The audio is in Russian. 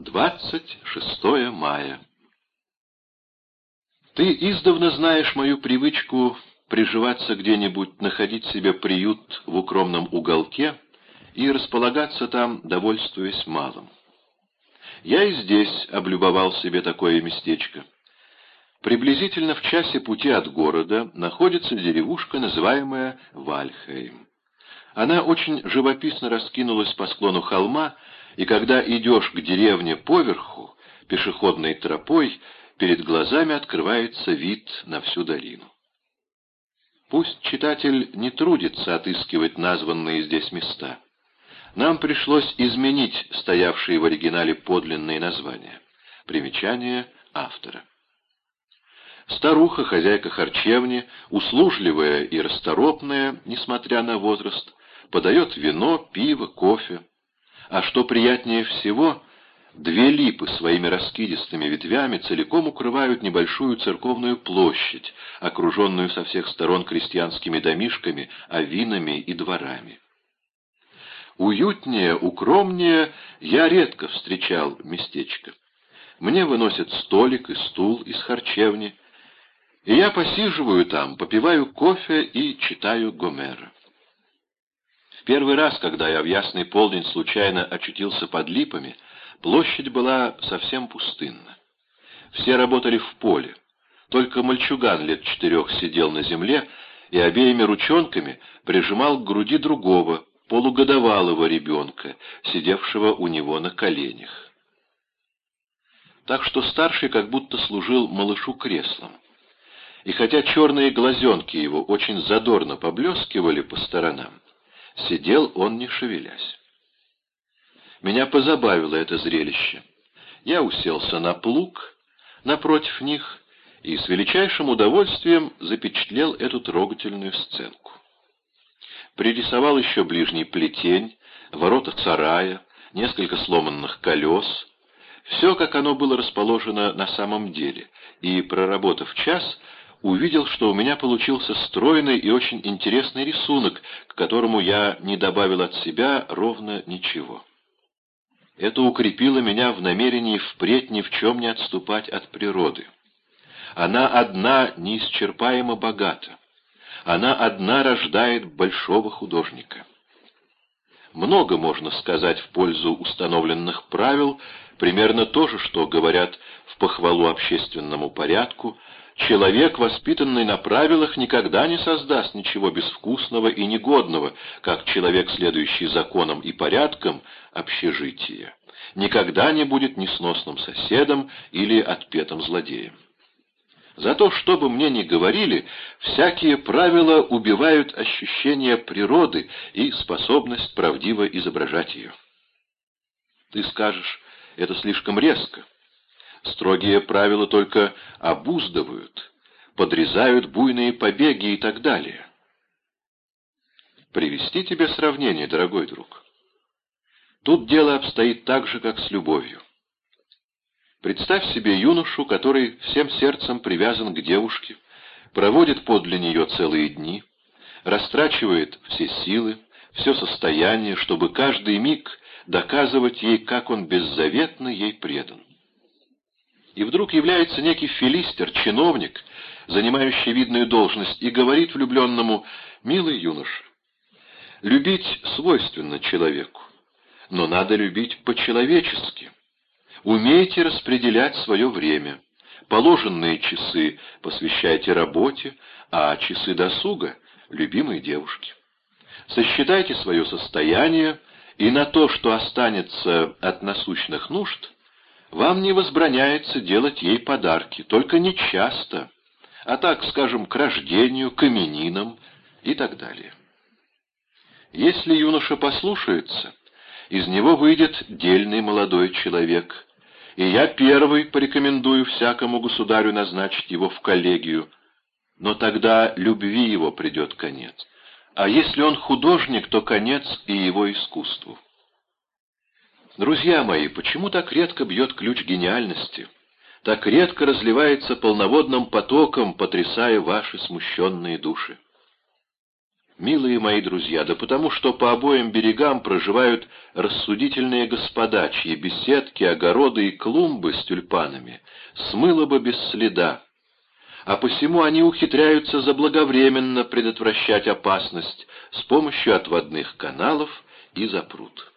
26 мая. Ты издавна знаешь мою привычку приживаться где-нибудь, находить себе приют в укромном уголке и располагаться там, довольствуясь малым. Я и здесь облюбовал себе такое местечко. Приблизительно в часе пути от города находится деревушка, называемая Вальхейм. Она очень живописно раскинулась по склону холма, и когда идешь к деревне поверху, пешеходной тропой, перед глазами открывается вид на всю долину. Пусть читатель не трудится отыскивать названные здесь места. Нам пришлось изменить стоявшие в оригинале подлинные названия. Примечание автора. Старуха, хозяйка харчевни, услужливая и расторопная, несмотря на возраст, подает вино, пиво, кофе. А что приятнее всего, две липы своими раскидистыми ветвями целиком укрывают небольшую церковную площадь, окруженную со всех сторон крестьянскими домишками, авинами и дворами. Уютнее, укромнее я редко встречал местечко. Мне выносят столик и стул из харчевни, и я посиживаю там, попиваю кофе и читаю Гомера. В первый раз, когда я в ясный полдень случайно очутился под липами, площадь была совсем пустынна. Все работали в поле. Только мальчуган лет четырех сидел на земле и обеими ручонками прижимал к груди другого, полугодовалого ребенка, сидевшего у него на коленях. Так что старший как будто служил малышу креслом. И хотя черные глазенки его очень задорно поблескивали по сторонам, сидел он не шевелясь. Меня позабавило это зрелище. Я уселся на плуг напротив них и с величайшим удовольствием запечатлел эту трогательную сценку. Пририсовал еще ближний плетень, ворота сарая, несколько сломанных колес, все, как оно было расположено на самом деле, и, проработав час, увидел, что у меня получился стройный и очень интересный рисунок, к которому я не добавил от себя ровно ничего. Это укрепило меня в намерении впредь ни в чем не отступать от природы. Она одна неисчерпаемо богата. Она одна рождает большого художника. Много можно сказать в пользу установленных правил, примерно то же, что говорят в похвалу общественному порядку, Человек, воспитанный на правилах, никогда не создаст ничего безвкусного и негодного, как человек, следующий законам и порядкам общежития. Никогда не будет несносным соседом или отпетым злодеем. Зато, что бы мне ни говорили, всякие правила убивают ощущение природы и способность правдиво изображать ее. Ты скажешь, это слишком резко. Строгие правила только обуздывают, подрезают буйные побеги и так далее. Привести тебе сравнение, дорогой друг. Тут дело обстоит так же, как с любовью. Представь себе юношу, который всем сердцем привязан к девушке, проводит подле нее целые дни, растрачивает все силы, все состояние, чтобы каждый миг доказывать ей, как он беззаветно ей предан. И вдруг является некий филистер, чиновник, занимающий видную должность, и говорит влюбленному «Милый юноша, любить свойственно человеку, но надо любить по-человечески. Умейте распределять свое время. Положенные часы посвящайте работе, а часы досуга — любимой девушке. Сосчитайте свое состояние, и на то, что останется от насущных нужд — вам не возбраняется делать ей подарки, только не часто, а так, скажем, к рождению, к именинам и так далее. Если юноша послушается, из него выйдет дельный молодой человек, и я первый порекомендую всякому государю назначить его в коллегию, но тогда любви его придет конец. А если он художник, то конец и его искусству. Друзья мои, почему так редко бьет ключ гениальности? Так редко разливается полноводным потоком, потрясая ваши смущенные души? Милые мои друзья, да потому что по обоим берегам проживают рассудительные господа, чьи беседки, огороды и клумбы с тюльпанами смыло бы без следа, а посему они ухитряются заблаговременно предотвращать опасность с помощью отводных каналов и запрут.